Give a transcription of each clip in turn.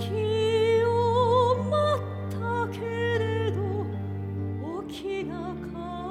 気を待ったけれど時が変わ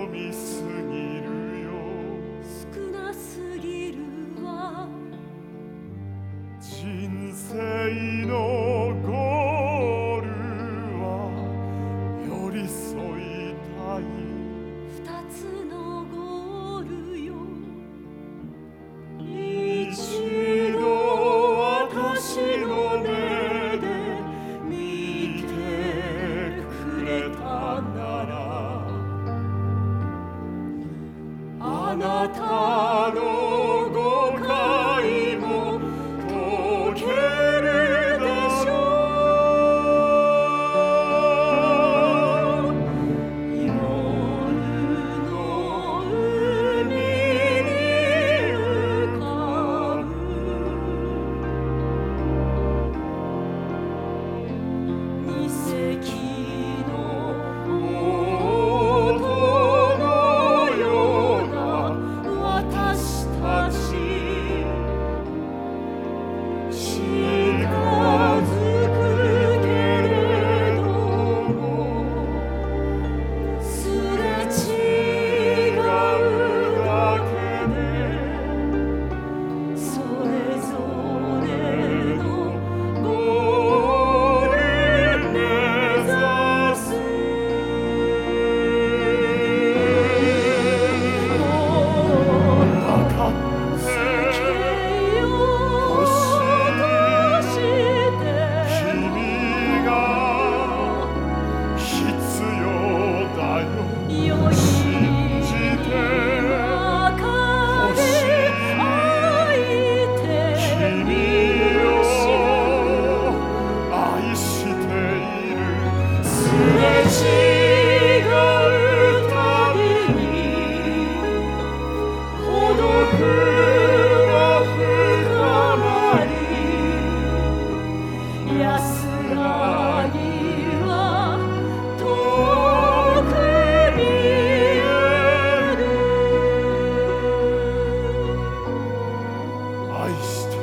мій 头。Christ.